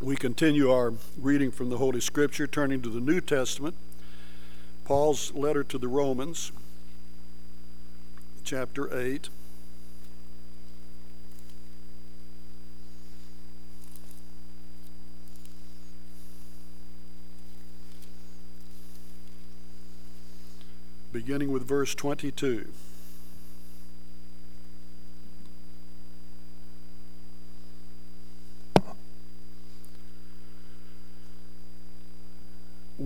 We continue our reading from the Holy Scripture, turning to the New Testament. Paul's letter to the Romans, chapter 8. Beginning with verse 22.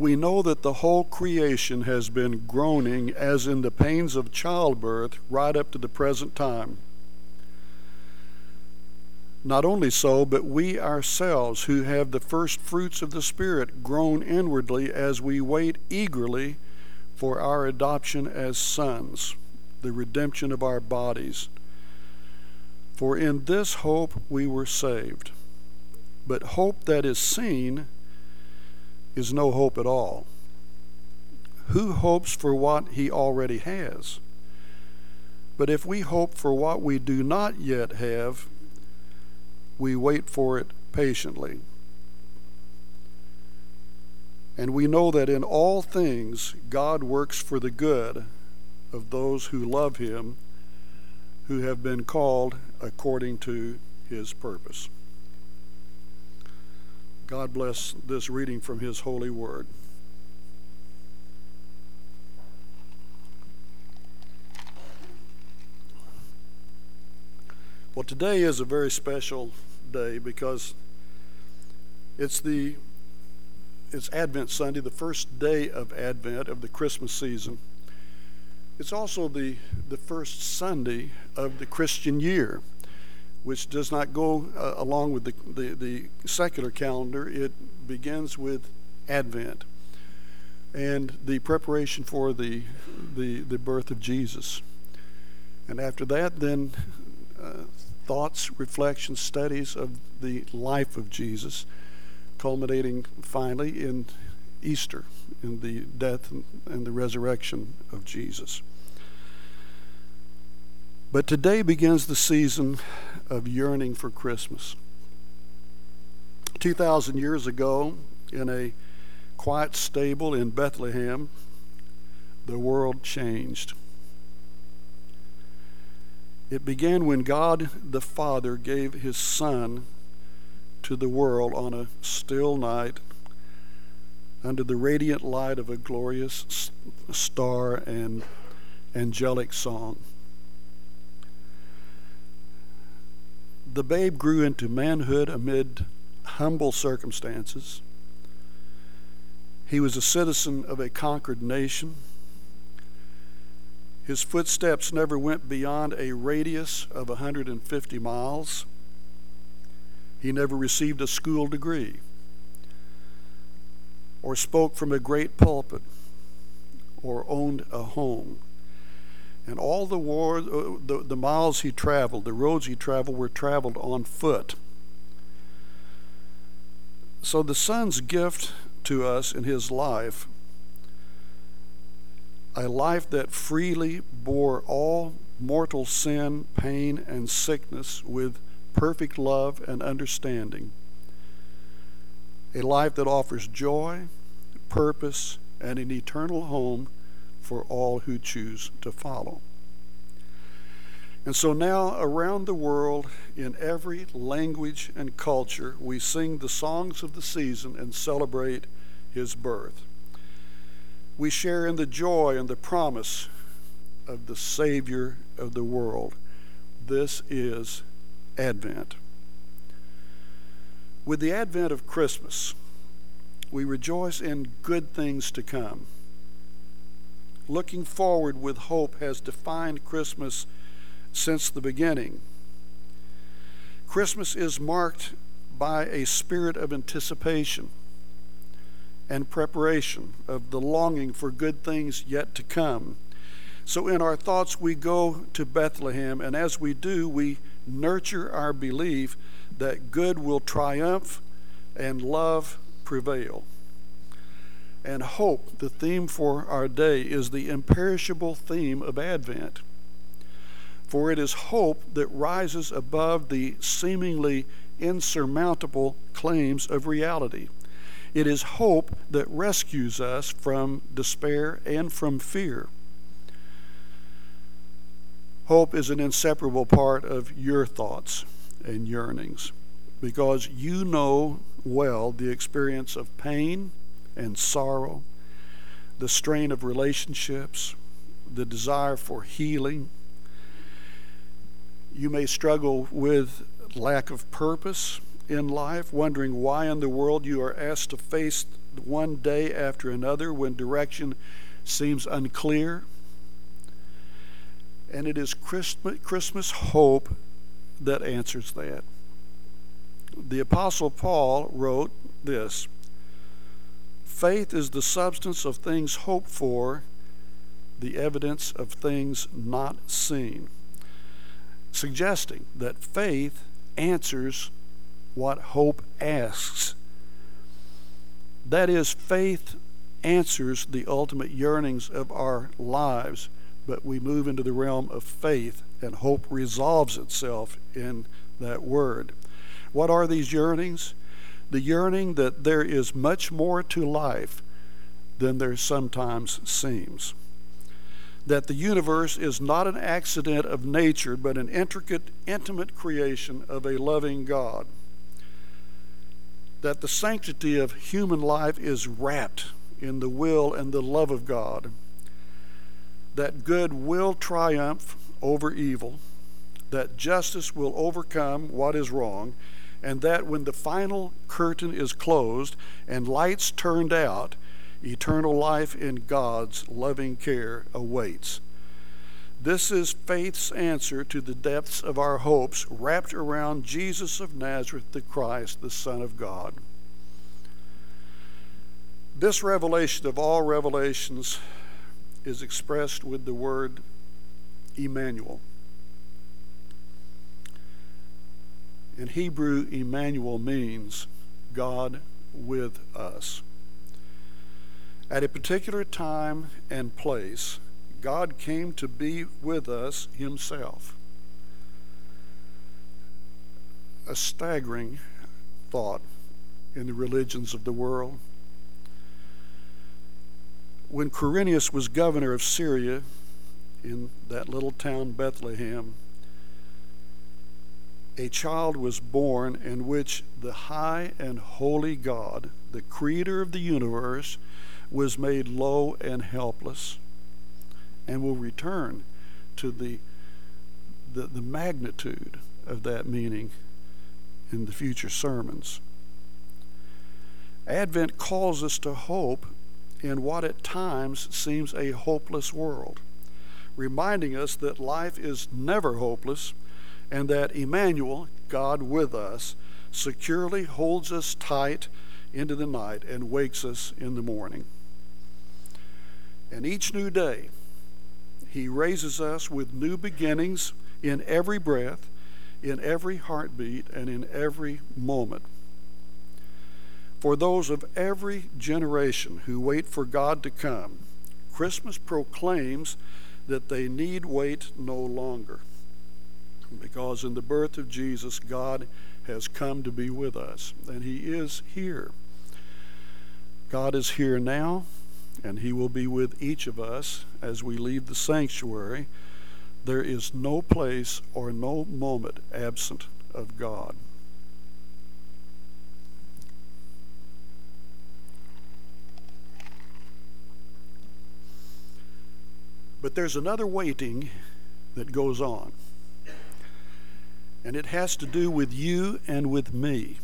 We know that the whole creation has been groaning as in the pains of childbirth right up to the present time. Not only so, but we ourselves, who have the first fruits of the Spirit, groan inwardly as we wait eagerly for our adoption as sons, the redemption of our bodies. For in this hope we were saved. But hope that is seen is no hope at all. Who hopes for what he already has? But if we hope for what we do not yet have, we wait for it patiently. And we know that in all things God works for the good of those who love him, who have been called according to his purpose. God bless this reading from His holy word. Well, today is a very special day because it's the it's Advent Sunday, the first day of Advent of the Christmas season. It's also the the first Sunday of the Christian year which does not go uh, along with the, the, the, secular calendar. It begins with Advent and the preparation for the, the, the birth of Jesus. And after that, then uh, thoughts, reflections, studies of the life of Jesus, culminating finally in Easter, in the death and the resurrection of Jesus. But today begins the season of yearning for Christmas. 2,000 years ago, in a quiet stable in Bethlehem, the world changed. It began when God the Father gave his Son to the world on a still night under the radiant light of a glorious star and angelic song. The babe grew into manhood amid humble circumstances. He was a citizen of a conquered nation. His footsteps never went beyond a radius of 150 miles. He never received a school degree or spoke from a great pulpit or owned a home. And all the, war, uh, the, the miles he traveled, the roads he traveled, were traveled on foot. So the Son's gift to us in his life, a life that freely bore all mortal sin, pain, and sickness with perfect love and understanding. A life that offers joy, purpose, and an eternal home for all who choose to follow. And so now, around the world, in every language and culture, we sing the songs of the season and celebrate his birth. We share in the joy and the promise of the Savior of the world. This is Advent. With the advent of Christmas, we rejoice in good things to come looking forward with hope has defined Christmas since the beginning. Christmas is marked by a spirit of anticipation and preparation, of the longing for good things yet to come. So, in our thoughts, we go to Bethlehem, and as we do, we nurture our belief that good will triumph and love prevail and hope, the theme for our day, is the imperishable theme of Advent. For it is hope that rises above the seemingly insurmountable claims of reality. It is hope that rescues us from despair and from fear. Hope is an inseparable part of your thoughts and yearnings because you know well the experience of pain and sorrow, the strain of relationships, the desire for healing. You may struggle with lack of purpose in life, wondering why in the world you are asked to face one day after another when direction seems unclear. And it is Christmas hope that answers that. The Apostle Paul wrote this Faith is the substance of things hoped for, the evidence of things not seen, suggesting that faith answers what hope asks. That is, faith answers the ultimate yearnings of our lives, but we move into the realm of faith, and hope resolves itself in that word. What are these yearnings? The yearning that there is much more to life than there sometimes seems. That the universe is not an accident of nature, but an intricate, intimate creation of a loving God. That the sanctity of human life is wrapped in the will and the love of God, that good will triumph over evil, that justice will overcome what is wrong, and that when the final curtain is closed and lights turned out, eternal life in God's loving care awaits. This is faith's answer to the depths of our hopes wrapped around Jesus of Nazareth, the Christ, the Son of God. This revelation of all revelations is expressed with the word Emmanuel. In Hebrew, Emmanuel means God with us. At a particular time and place, God came to be with us Himself. A staggering thought in the religions of the world. When Quirinius was governor of Syria in that little town Bethlehem, a child was born in which the high and holy God, the creator of the universe, was made low and helpless and will return to the, the, the magnitude of that meaning in the future sermons. Advent calls us to hope in what at times seems a hopeless world, reminding us that life is never hopeless and that Emmanuel, God with us, securely holds us tight into the night and wakes us in the morning. And each new day, he raises us with new beginnings in every breath, in every heartbeat, and in every moment. For those of every generation who wait for God to come, Christmas proclaims that they need wait no longer. Because in the birth of Jesus, God has come to be with us, and He is here. God is here now, and He will be with each of us as we leave the sanctuary. There is no place or no moment absent of God. But there's another waiting that goes on. And it has to do with you and with me.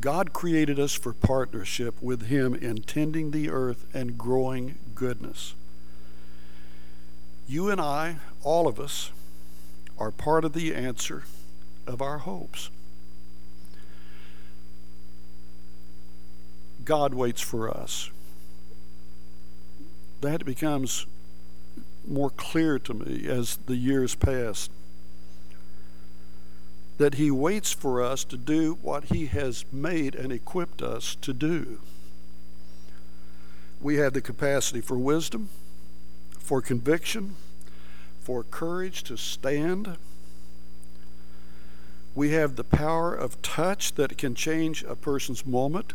God created us for partnership with Him in tending the earth and growing goodness. You and I, all of us, are part of the answer of our hopes. God waits for us. That becomes more clear to me as the years passed that He waits for us to do what He has made and equipped us to do. We have the capacity for wisdom, for conviction, for courage to stand. We have the power of touch that can change a person's moment,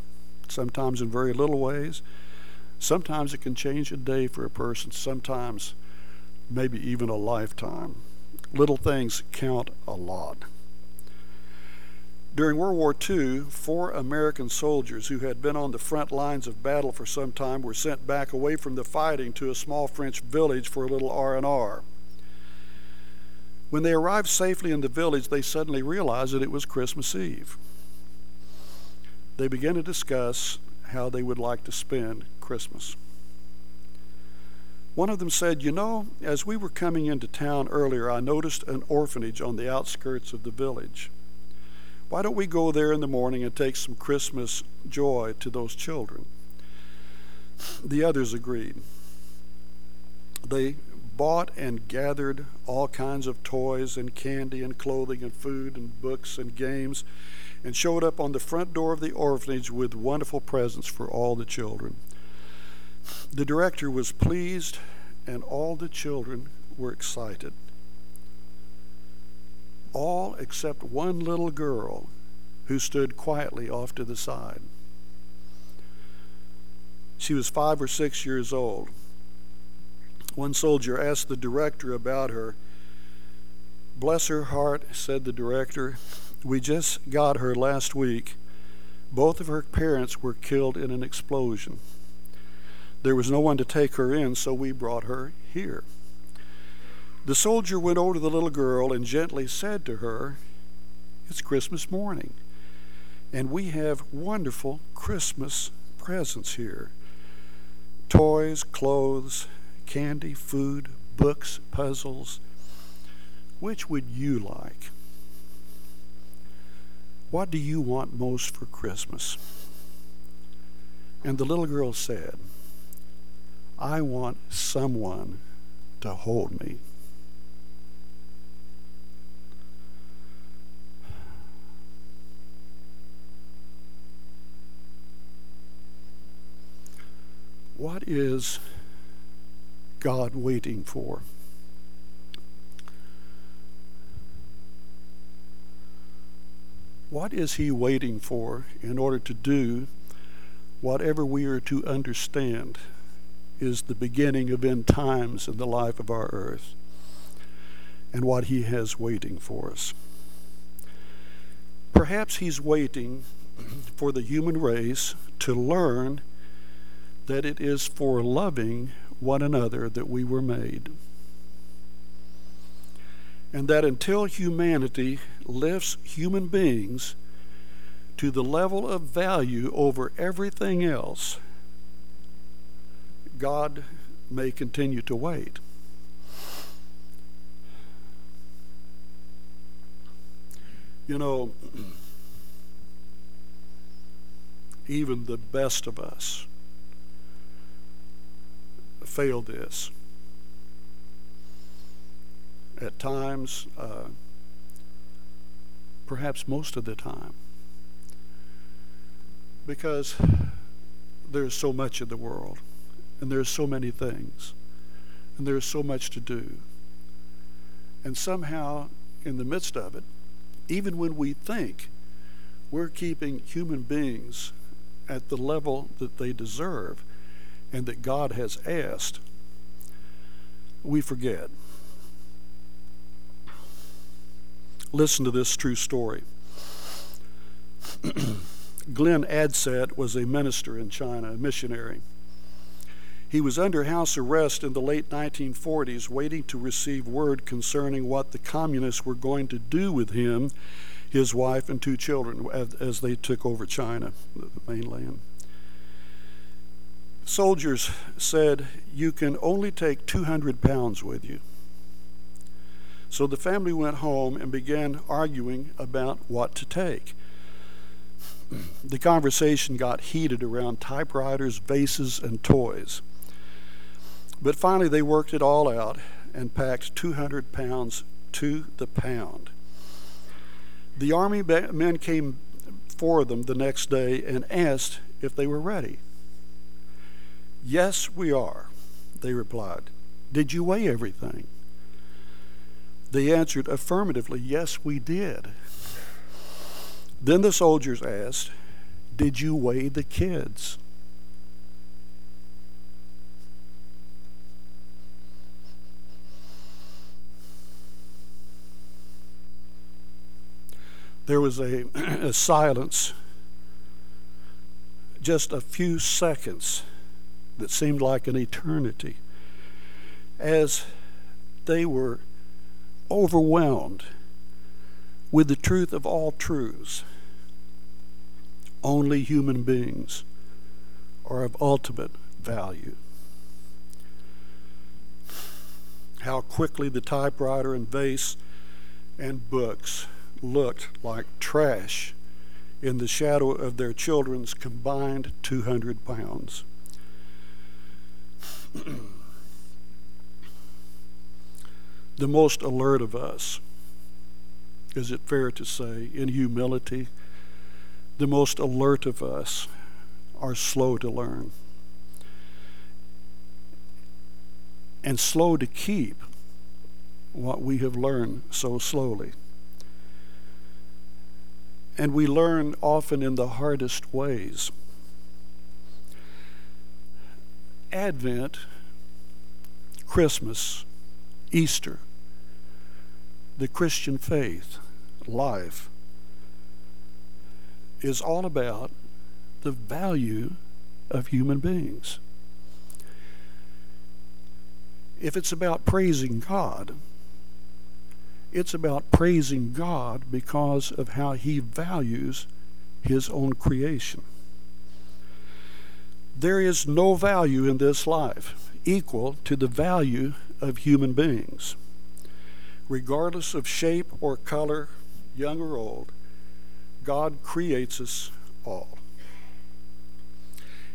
sometimes in very little ways. Sometimes it can change a day for a person, sometimes maybe even a lifetime. Little things count a lot. During World War II, four American soldiers who had been on the front lines of battle for some time were sent back away from the fighting to a small French village for a little R&R. When they arrived safely in the village, they suddenly realized that it was Christmas Eve. They began to discuss how they would like to spend Christmas. One of them said, You know, as we were coming into town earlier, I noticed an orphanage on the outskirts of the village. Why don't we go there in the morning and take some Christmas joy to those children? The others agreed. They bought and gathered all kinds of toys and candy and clothing and food and books and games and showed up on the front door of the orphanage with wonderful presents for all the children. The director was pleased and all the children were excited all except one little girl who stood quietly off to the side. She was five or six years old. One soldier asked the director about her. Bless her heart, said the director. We just got her last week. Both of her parents were killed in an explosion. There was no one to take her in, so we brought her here. The soldier went over to the little girl and gently said to her, It's Christmas morning, and we have wonderful Christmas presents here toys, clothes, candy, food, books, puzzles. Which would you like? What do you want most for Christmas? And the little girl said, I want someone to hold me. What is God waiting for? What is He waiting for in order to do whatever we are to understand is the beginning of end times in the life of our earth and what He has waiting for us? Perhaps He's waiting for the human race to learn that it is for loving one another that we were made. And that until humanity lifts human beings to the level of value over everything else, God may continue to wait. You know, even the best of us fail this. At times, uh, perhaps most of the time, because there's so much in the world, and there's so many things, and there's so much to do. And somehow, in the midst of it, even when we think we're keeping human beings at the level that they deserve, and that God has asked, we forget. Listen to this true story. Glenn Adsett was a minister in China, a missionary. He was under house arrest in the late 1940s, waiting to receive word concerning what the communists were going to do with him, his wife, and two children as they took over China, the mainland soldiers said, You can only take 200 pounds with you. So the family went home and began arguing about what to take. The conversation got heated around typewriters, vases, and toys. But finally, they worked it all out and packed 200 pounds to the pound. The army men came for them the next day and asked if they were ready. Yes, we are, they replied. Did you weigh everything? They answered affirmatively, Yes, we did. Then the soldiers asked, Did you weigh the kids? There was a, a silence, just a few seconds that seemed like an eternity as they were overwhelmed with the truth of all truths. Only human beings are of ultimate value. How quickly the typewriter and vase and books looked like trash in the shadow of their children's combined 200 pounds. the most alert of us, is it fair to say, in humility, the most alert of us are slow to learn and slow to keep what we have learned so slowly. And we learn often in the hardest ways. Advent, Christmas, Easter, the Christian faith, life, is all about the value of human beings. If it's about praising God, it's about praising God because of how He values His own creation. There is no value in this life equal to the value of human beings. Regardless of shape or color, young or old, God creates us all.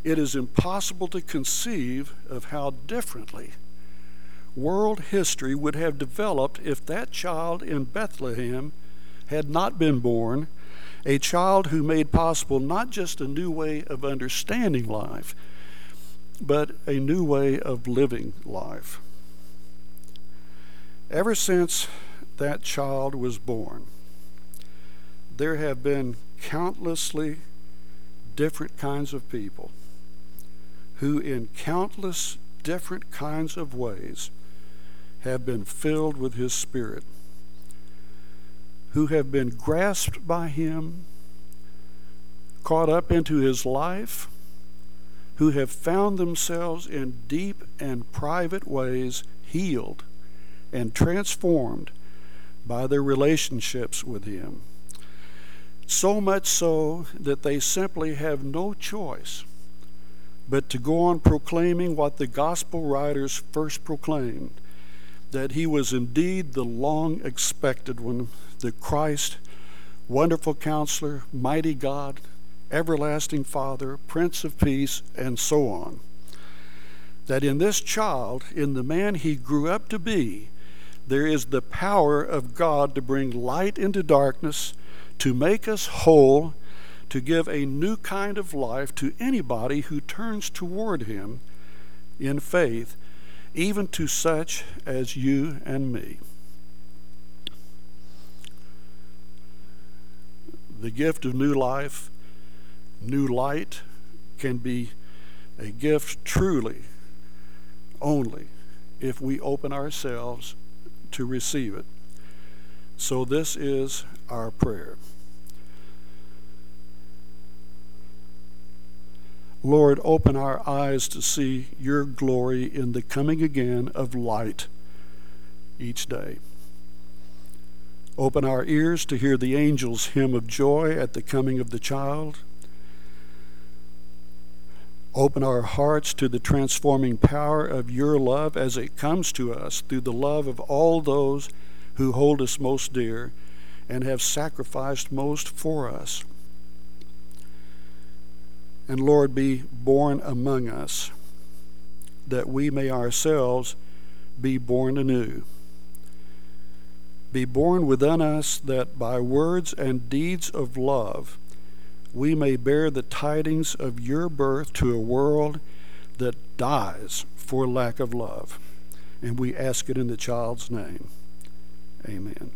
It is impossible to conceive of how differently world history would have developed if that child in Bethlehem had not been born, a child who made possible not just a new way of understanding life, but a new way of living life. Ever since that child was born, there have been countlessly different kinds of people who, in countless different kinds of ways, have been filled with His Spirit, who have been grasped by Him, caught up into His life, who have found themselves in deep and private ways healed and transformed by their relationships with Him. So much so that they simply have no choice but to go on proclaiming what the gospel writers first proclaimed that he was indeed the long expected one, the Christ, wonderful counselor, mighty God, everlasting Father, Prince of Peace, and so on. That in this child, in the man he grew up to be, there is the power of God to bring light into darkness, to make us whole, to give a new kind of life to anybody who turns toward him in faith even to such as you and me. The gift of new life, new light, can be a gift truly only if we open ourselves to receive it. So, this is our prayer. Lord, open our eyes to see your glory in the coming again of light each day. Open our ears to hear the angel's hymn of joy at the coming of the child. Open our hearts to the transforming power of your love as it comes to us through the love of all those who hold us most dear and have sacrificed most for us and Lord, be born among us, that we may ourselves be born anew. Be born within us, that by words and deeds of love we may bear the tidings of your birth to a world that dies for lack of love. And we ask it in the child's name. Amen.